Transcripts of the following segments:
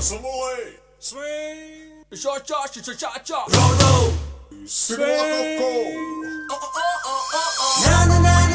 Samurai. Swing. Cha cha cha cha cha cha. Swing. Oh Oh oh oh oh oh. Na na na.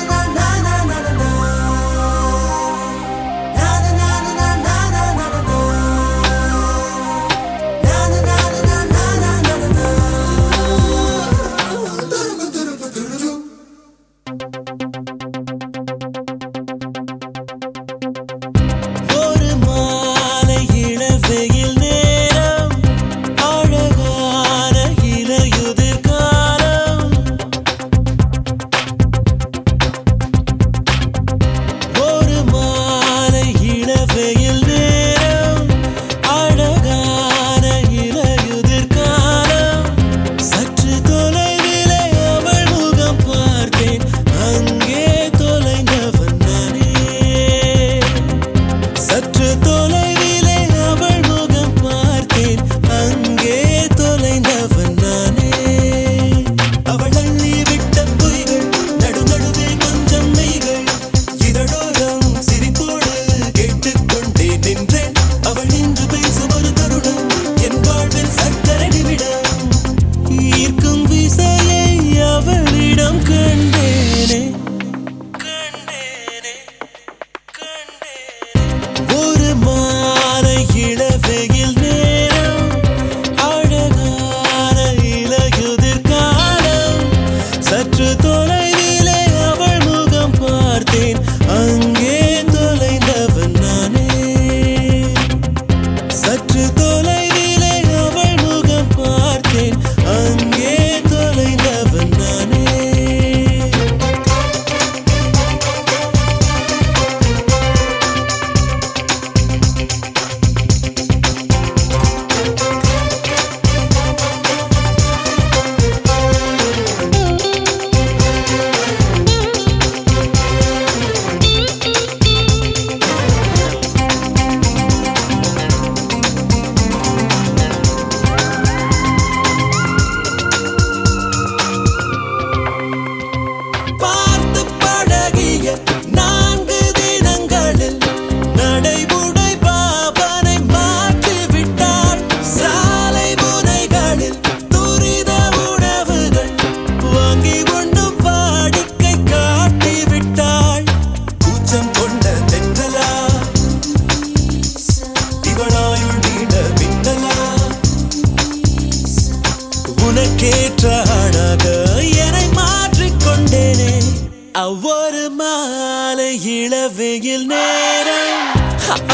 காலை இளவெயில் நேரம்.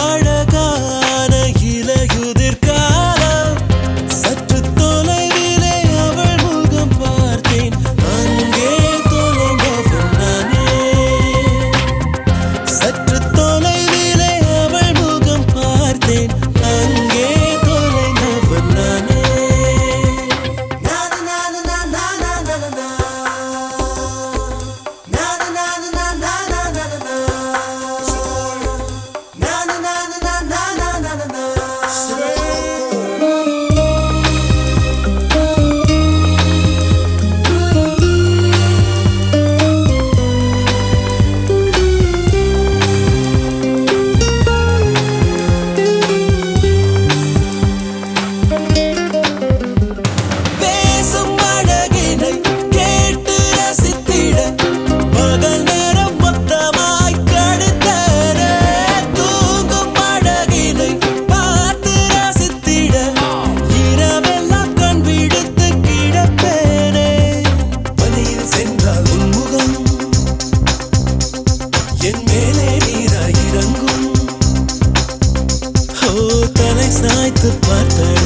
ஆழ the butler.